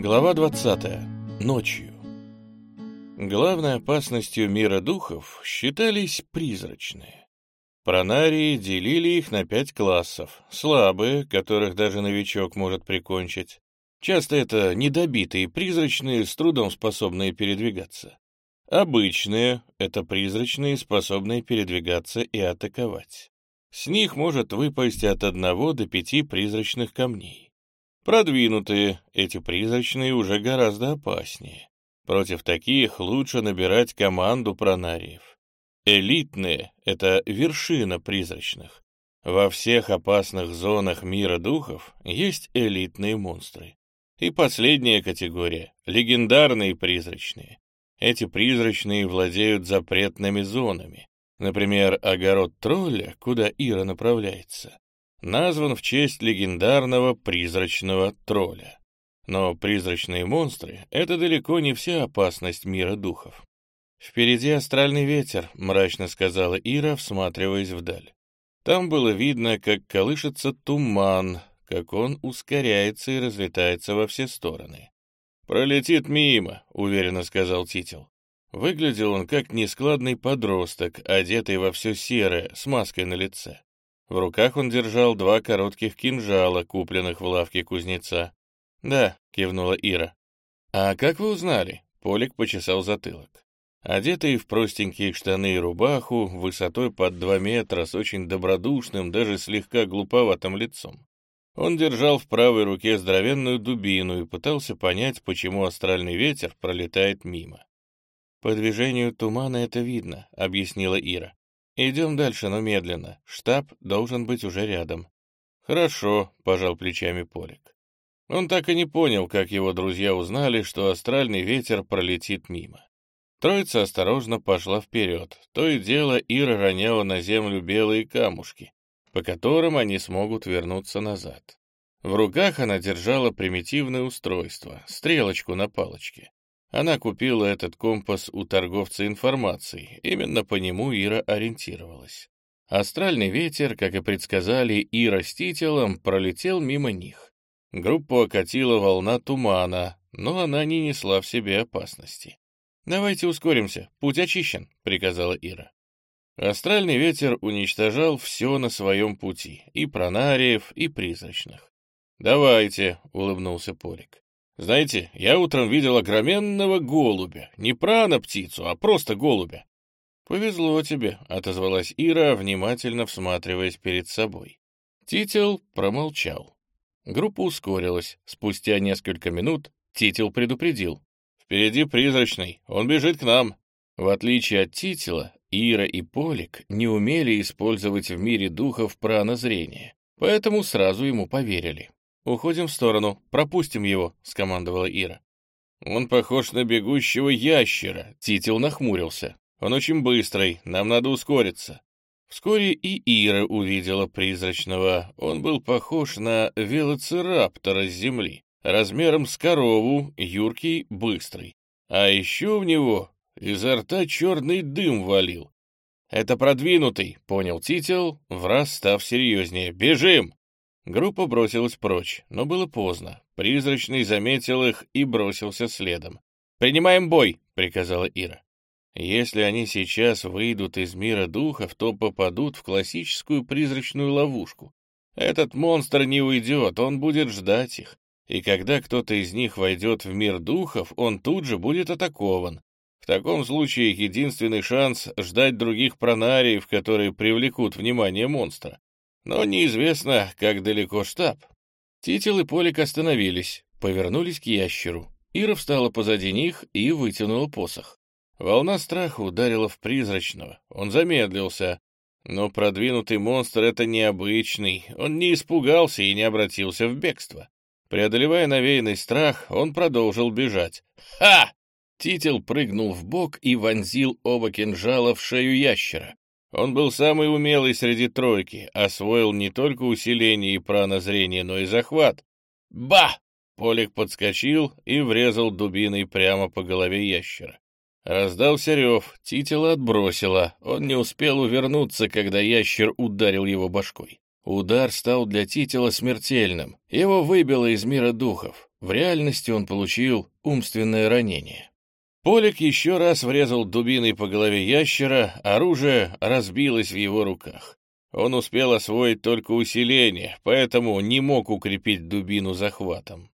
Глава 20. Ночью. Главной опасностью мира духов считались призрачные. Пронарии делили их на пять классов. Слабые, которых даже новичок может прикончить. Часто это недобитые призрачные, с трудом способные передвигаться. Обычные — это призрачные, способные передвигаться и атаковать. С них может выпасть от одного до пяти призрачных камней. Продвинутые, эти призрачные уже гораздо опаснее. Против таких лучше набирать команду пронариев. Элитные — это вершина призрачных. Во всех опасных зонах мира духов есть элитные монстры. И последняя категория — легендарные призрачные. Эти призрачные владеют запретными зонами. Например, огород тролля, куда Ира направляется, назван в честь легендарного призрачного тролля. Но призрачные монстры — это далеко не вся опасность мира духов. «Впереди астральный ветер», — мрачно сказала Ира, всматриваясь вдаль. Там было видно, как колышется туман, как он ускоряется и разлетается во все стороны. «Пролетит мимо», — уверенно сказал Тител. Выглядел он как нескладный подросток, одетый во все серое, с маской на лице. В руках он держал два коротких кинжала, купленных в лавке кузнеца. «Да», — кивнула Ира. «А как вы узнали?» — Полик почесал затылок. Одетый в простенькие штаны и рубаху, высотой под два метра, с очень добродушным, даже слегка глуповатым лицом. Он держал в правой руке здоровенную дубину и пытался понять, почему астральный ветер пролетает мимо. «По движению тумана это видно», — объяснила Ира. «Идем дальше, но медленно. Штаб должен быть уже рядом». «Хорошо», — пожал плечами Полик. Он так и не понял, как его друзья узнали, что астральный ветер пролетит мимо. Троица осторожно пошла вперед. То и дело Ира роняла на землю белые камушки, по которым они смогут вернуться назад. В руках она держала примитивное устройство, стрелочку на палочке. Она купила этот компас у торговца информацией, именно по нему Ира ориентировалась. Астральный ветер, как и предсказали Ира с Тителом, пролетел мимо них. Группу окатила волна тумана, но она не несла в себе опасности. «Давайте ускоримся, путь очищен», — приказала Ира. Астральный ветер уничтожал все на своем пути, и пронариев, и призрачных. «Давайте», — улыбнулся Полик. «Знаете, я утром видел огроменного голубя, не прана-птицу, а просто голубя». «Повезло тебе», — отозвалась Ира, внимательно всматриваясь перед собой. Тител промолчал. Группа ускорилась. Спустя несколько минут Тител предупредил. Впереди призрачный, он бежит к нам. В отличие от Титила, Ира и Полик не умели использовать в мире духов пранозрение, поэтому сразу ему поверили. «Уходим в сторону, пропустим его», — скомандовала Ира. «Он похож на бегущего ящера», — Титил нахмурился. «Он очень быстрый, нам надо ускориться». Вскоре и Ира увидела призрачного. Он был похож на велоцираптора с земли размером с корову, юркий, быстрый. А еще в него изо рта черный дым валил. «Это продвинутый», — понял Тител, враз став серьезнее. «Бежим!» Группа бросилась прочь, но было поздно. Призрачный заметил их и бросился следом. «Принимаем бой!» — приказала Ира. Если они сейчас выйдут из мира духов, то попадут в классическую призрачную ловушку. Этот монстр не уйдет, он будет ждать их и когда кто-то из них войдет в мир духов, он тут же будет атакован. В таком случае единственный шанс — ждать других пронариев, которые привлекут внимание монстра. Но неизвестно, как далеко штаб. Титил и Полик остановились, повернулись к ящеру. Ира встала позади них и вытянула посох. Волна страха ударила в призрачного. Он замедлился. Но продвинутый монстр — это необычный. Он не испугался и не обратился в бегство. Преодолевая навеянный страх, он продолжил бежать. «Ха!» Тител прыгнул в бок и вонзил оба кинжала в шею ящера. Он был самый умелый среди тройки, освоил не только усиление и пранозрение, но и захват. «Ба!» Полик подскочил и врезал дубиной прямо по голове ящера. Раздался рев, Титела отбросило, он не успел увернуться, когда ящер ударил его башкой. Удар стал для Титила смертельным. Его выбило из мира духов. В реальности он получил умственное ранение. Полик еще раз врезал дубиной по голове ящера, оружие разбилось в его руках. Он успел освоить только усиление, поэтому не мог укрепить дубину захватом.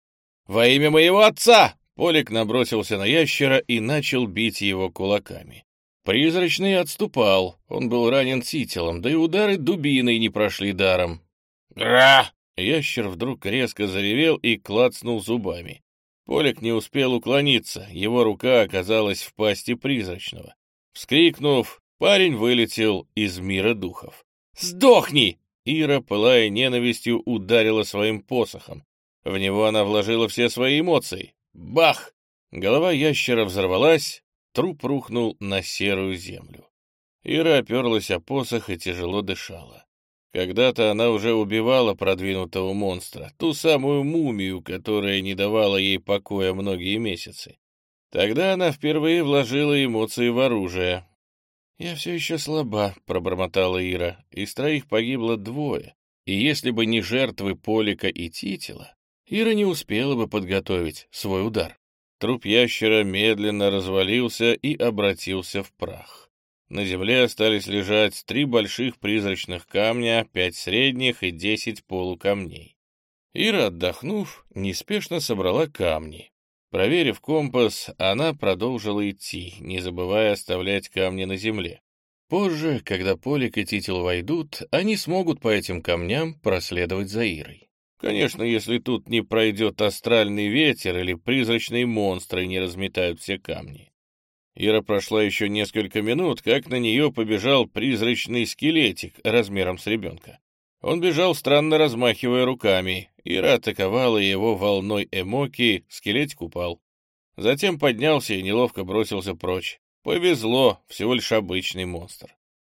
«Во имя моего отца!» Полик набросился на ящера и начал бить его кулаками. Призрачный отступал, он был ранен сителом, да и удары дубиной не прошли даром. «Гра!» Ящер вдруг резко заревел и клацнул зубами. Полик не успел уклониться, его рука оказалась в пасти призрачного. Вскрикнув, парень вылетел из мира духов. «Сдохни!» Ира, пылая ненавистью, ударила своим посохом. В него она вложила все свои эмоции. Бах! Голова ящера взорвалась, труп рухнул на серую землю. Ира оперлась о посох и тяжело дышала. Когда-то она уже убивала продвинутого монстра, ту самую мумию, которая не давала ей покоя многие месяцы. Тогда она впервые вложила эмоции в оружие. «Я все еще слаба», — пробормотала Ира. «Из троих погибло двое, и если бы не жертвы Полика и Титила, Ира не успела бы подготовить свой удар. Труп ящера медленно развалился и обратился в прах. На земле остались лежать три больших призрачных камня, пять средних и десять полукамней. Ира, отдохнув, неспешно собрала камни. Проверив компас, она продолжила идти, не забывая оставлять камни на земле. Позже, когда Полик и Титил войдут, они смогут по этим камням проследовать за Ирой. Конечно, если тут не пройдет астральный ветер или призрачные монстры не разметают все камни. Ира прошла еще несколько минут, как на нее побежал призрачный скелетик размером с ребенка. Он бежал, странно размахивая руками. Ира атаковала его волной эмоки, скелетик упал. Затем поднялся и неловко бросился прочь. Повезло, всего лишь обычный монстр.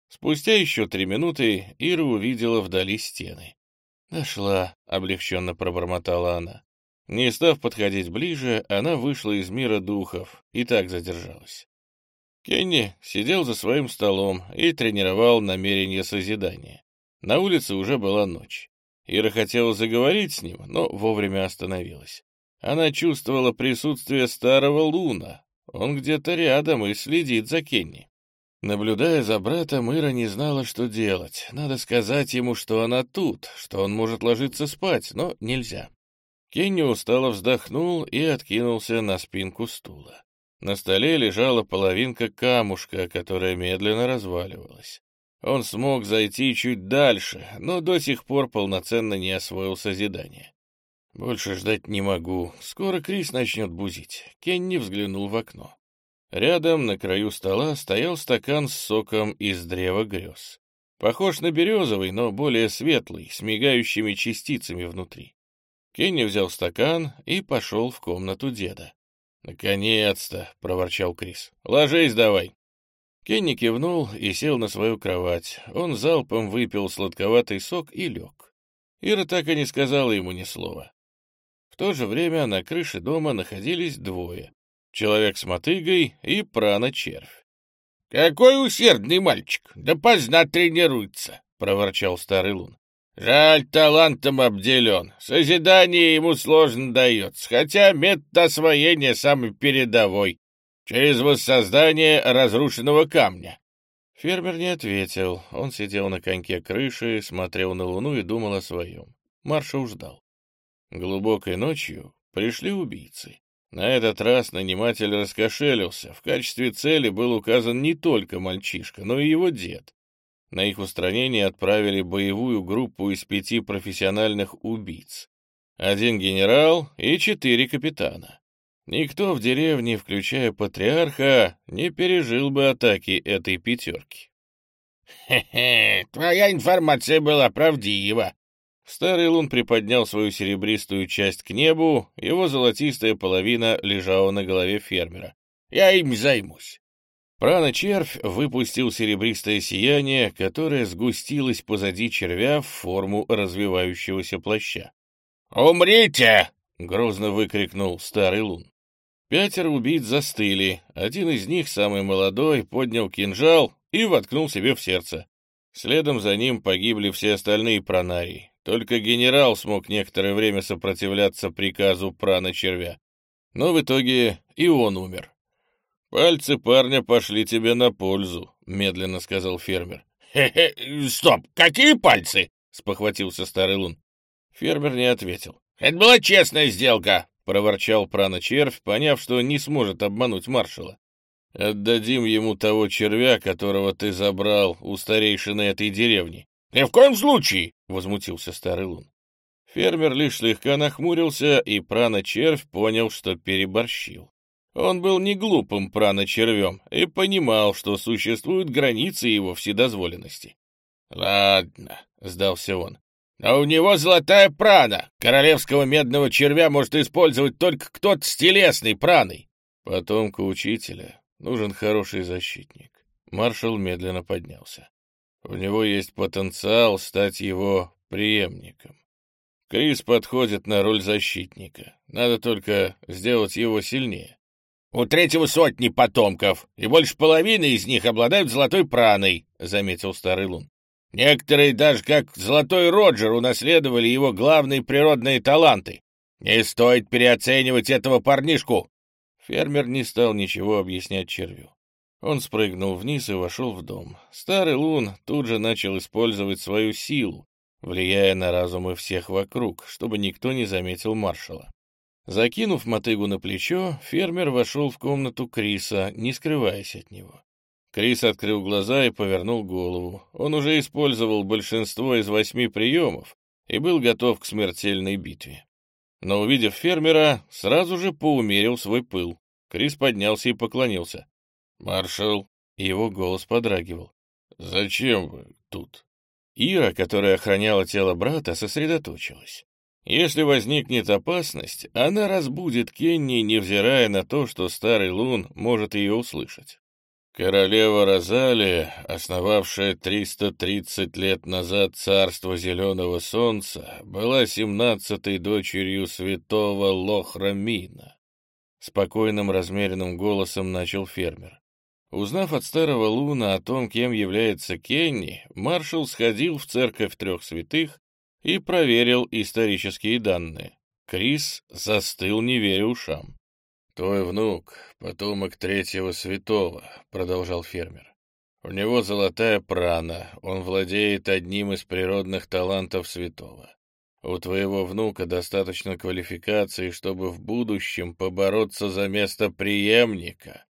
Спустя еще три минуты Ира увидела вдали стены. «Нашла», — облегченно пробормотала она. Не став подходить ближе, она вышла из мира духов и так задержалась. Кенни сидел за своим столом и тренировал намерение созидания. На улице уже была ночь. Ира хотела заговорить с ним, но вовремя остановилась. Она чувствовала присутствие старого Луна. Он где-то рядом и следит за Кенни. Наблюдая за братом, Ира не знала, что делать. Надо сказать ему, что она тут, что он может ложиться спать, но нельзя. Кенни устало вздохнул и откинулся на спинку стула. На столе лежала половинка камушка, которая медленно разваливалась. Он смог зайти чуть дальше, но до сих пор полноценно не освоил созидание. «Больше ждать не могу. Скоро Крис начнет бузить». Кенни взглянул в окно. Рядом на краю стола стоял стакан с соком из древа грез. Похож на березовый, но более светлый, с мигающими частицами внутри. Кенни взял стакан и пошел в комнату деда. «Наконец-то!» — проворчал Крис. «Ложись давай!» Кенни кивнул и сел на свою кровать. Он залпом выпил сладковатый сок и лег. Ира так и не сказала ему ни слова. В то же время на крыше дома находились двое человек с мотыгой и прана-червь. — Какой усердный мальчик, да поздно тренируется, — проворчал старый лун. — Жаль, талантом обделен, созидание ему сложно дается, хотя метод освоения самый передовой, через воссоздание разрушенного камня. Фермер не ответил, он сидел на коньке крыши, смотрел на луну и думал о своем. Маршал ждал. Глубокой ночью пришли убийцы. На этот раз наниматель раскошелился. В качестве цели был указан не только мальчишка, но и его дед. На их устранение отправили боевую группу из пяти профессиональных убийц. Один генерал и четыре капитана. Никто в деревне, включая патриарха, не пережил бы атаки этой пятерки. «Хе-хе, твоя информация была правдива», Старый лун приподнял свою серебристую часть к небу, его золотистая половина лежала на голове фермера. «Я им займусь». Прана-червь выпустил серебристое сияние, которое сгустилось позади червя в форму развивающегося плаща. «Умрите!» — грозно выкрикнул старый лун. Пятеро убийц застыли. Один из них, самый молодой, поднял кинжал и воткнул себе в сердце. Следом за ним погибли все остальные пронарии. Только генерал смог некоторое время сопротивляться приказу прана-червя. Но в итоге и он умер. «Пальцы парня пошли тебе на пользу», — медленно сказал фермер. «Хе-хе, стоп, какие пальцы?» — спохватился старый лун. Фермер не ответил. «Это была честная сделка», — проворчал прана-червь, поняв, что не сможет обмануть маршала. «Отдадим ему того червя, которого ты забрал у старейшины этой деревни». «Ни в коем случае!» — возмутился старый лун. Фермер лишь слегка нахмурился, и прана-червь понял, что переборщил. Он был не глупым прана-червем и понимал, что существуют границы его вседозволенности. «Ладно», — сдался он. «Но у него золотая прана. Королевского медного червя может использовать только кто-то с телесной праной». Потомку учителя нужен хороший защитник. Маршал медленно поднялся. У него есть потенциал стать его преемником. Крис подходит на роль защитника. Надо только сделать его сильнее. «У третьего сотни потомков, и больше половины из них обладают золотой праной», — заметил Старый Лун. «Некоторые даже как Золотой Роджер унаследовали его главные природные таланты. Не стоит переоценивать этого парнишку». Фермер не стал ничего объяснять червю. Он спрыгнул вниз и вошел в дом. Старый Лун тут же начал использовать свою силу, влияя на разумы всех вокруг, чтобы никто не заметил маршала. Закинув мотыгу на плечо, фермер вошел в комнату Криса, не скрываясь от него. Крис открыл глаза и повернул голову. Он уже использовал большинство из восьми приемов и был готов к смертельной битве. Но, увидев фермера, сразу же поумерил свой пыл. Крис поднялся и поклонился. «Маршал!» Его голос подрагивал. «Зачем вы тут?» Ира, которая охраняла тело брата, сосредоточилась. Если возникнет опасность, она разбудит Кенни, невзирая на то, что старый Лун может ее услышать. Королева Розалия, основавшая 330 лет назад царство Зеленого Солнца, была семнадцатой дочерью святого Лохрамина. Спокойным размеренным голосом начал фермер. Узнав от старого Луна о том, кем является Кенни, маршал сходил в церковь трех святых и проверил исторические данные. Крис застыл, не веря ушам. «Твой внук — потомок третьего святого», — продолжал фермер. «У него золотая прана, он владеет одним из природных талантов святого. У твоего внука достаточно квалификации, чтобы в будущем побороться за место преемника.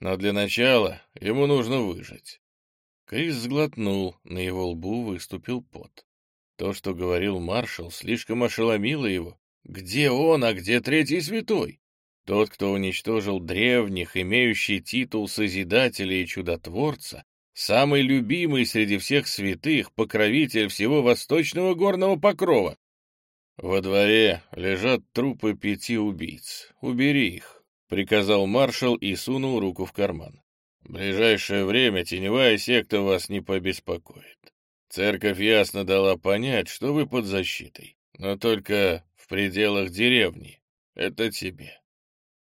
Но для начала ему нужно выжить. Крис сглотнул, на его лбу выступил пот. То, что говорил маршал, слишком ошеломило его. Где он, а где третий святой? Тот, кто уничтожил древних, имеющий титул Созидателя и Чудотворца, самый любимый среди всех святых, покровитель всего восточного горного покрова. Во дворе лежат трупы пяти убийц. Убери их. — приказал маршал и сунул руку в карман. «В ближайшее время теневая секта вас не побеспокоит. Церковь ясно дала понять, что вы под защитой, но только в пределах деревни. Это тебе».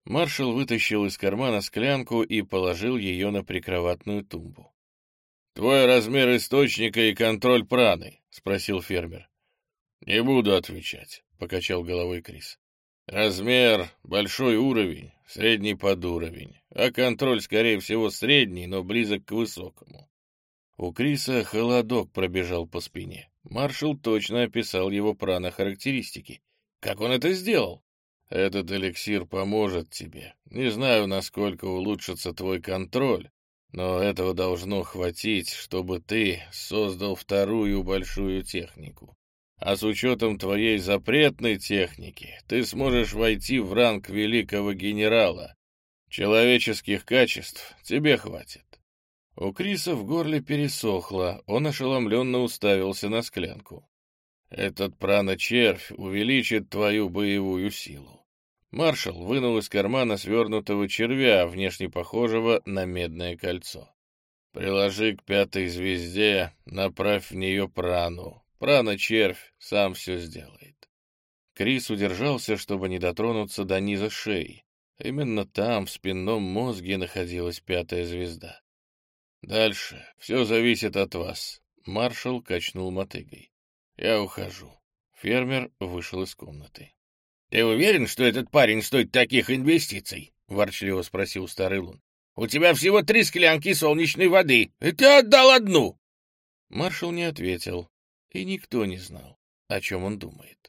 Маршал вытащил из кармана склянку и положил ее на прикроватную тумбу. «Твой размер источника и контроль праны?» — спросил фермер. «Не буду отвечать», — покачал головой Крис. «Размер, большой уровень, средний подуровень, а контроль, скорее всего, средний, но близок к высокому. У Криса холодок пробежал по спине. Маршал точно описал его прано-характеристики. Как он это сделал? Этот эликсир поможет тебе. Не знаю, насколько улучшится твой контроль, но этого должно хватить, чтобы ты создал вторую большую технику. А с учетом твоей запретной техники ты сможешь войти в ранг великого генерала. Человеческих качеств тебе хватит. У Криса в горле пересохло, он ошеломленно уставился на склянку. Этот прано-червь увеличит твою боевую силу. Маршал вынул из кармана свернутого червя, внешне похожего на медное кольцо. Приложи к пятой звезде, направь в нее прану. Прана-червь сам все сделает. Крис удержался, чтобы не дотронуться до низа шеи. Именно там, в спинном мозге, находилась пятая звезда. Дальше все зависит от вас. Маршал качнул мотыгой. «Я ухожу». Фермер вышел из комнаты. «Ты уверен, что этот парень стоит таких инвестиций?» — ворчливо спросил старый лун. «У тебя всего три склянки солнечной воды, и ты отдал одну!» Маршал не ответил, и никто не знал, о чем он думает.